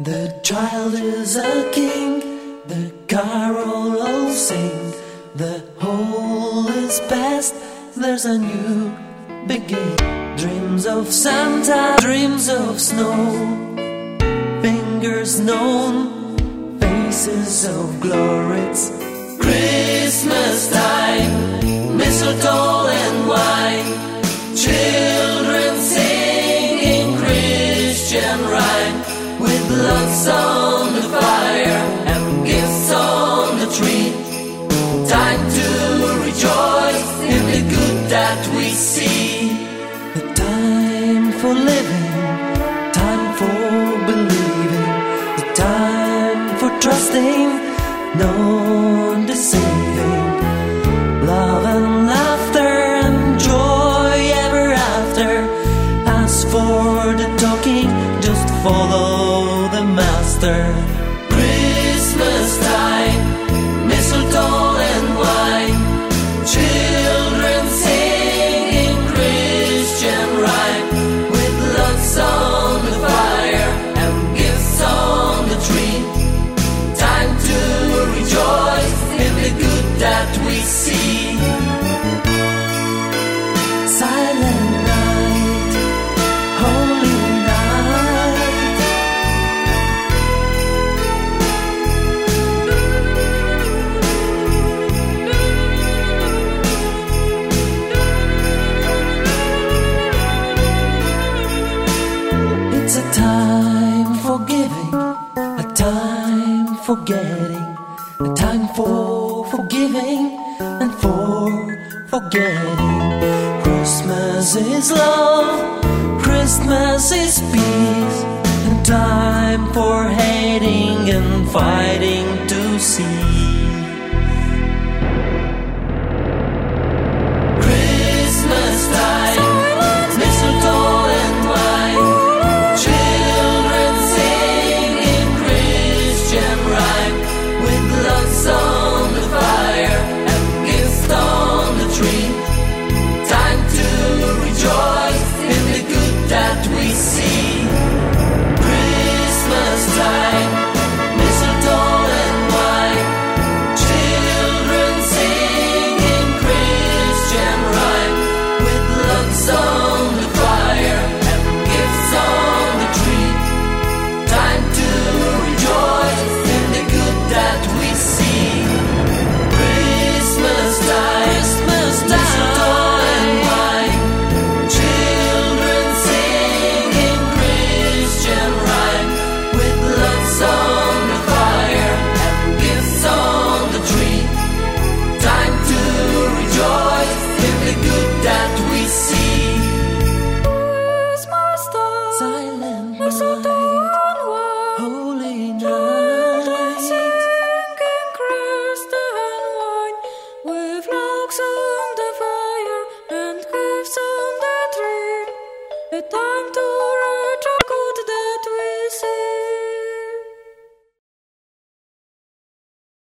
The child is a king, the carol all sing, the whole is past, there's a new beginning. Dreams of Santa, dreams of snow, fingers known, faces of glory. It's Christmas time, mistletoe. gifts on the fire and gifts on the tree. Time to rejoice in the good that we see. The time for living, time for believing, the time for trusting. No. after forgetting, a time for forgiving and for forgetting. Christmas is love, Christmas is peace, and time for hating and fighting to see. Resulta